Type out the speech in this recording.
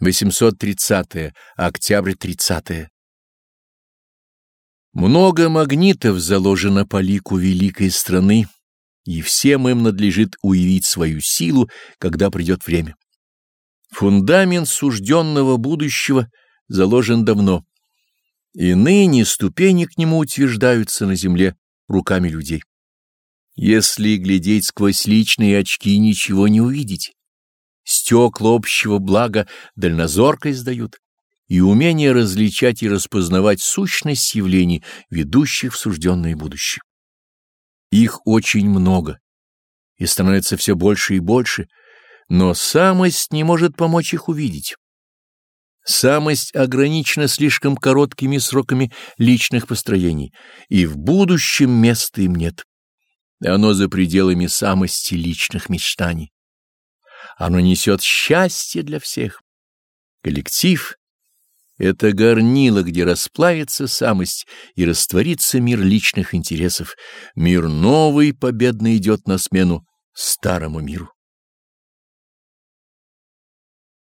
830. -е, октябрь 30. -е. Много магнитов заложено по лику великой страны, и всем им надлежит уявить свою силу, когда придет время. Фундамент сужденного будущего заложен давно, и ныне ступени к нему утверждаются на земле руками людей. Если глядеть сквозь личные очки, ничего не увидеть стекла общего блага дальнозоркость дают и умение различать и распознавать сущность явлений, ведущих в сужденное будущее. Их очень много и становится все больше и больше, но самость не может помочь их увидеть. Самость ограничена слишком короткими сроками личных построений, и в будущем места им нет. Оно за пределами самости личных мечтаний. Оно несет счастье для всех. Коллектив — это горнило, где расплавится самость и растворится мир личных интересов. Мир новый победно идет на смену старому миру.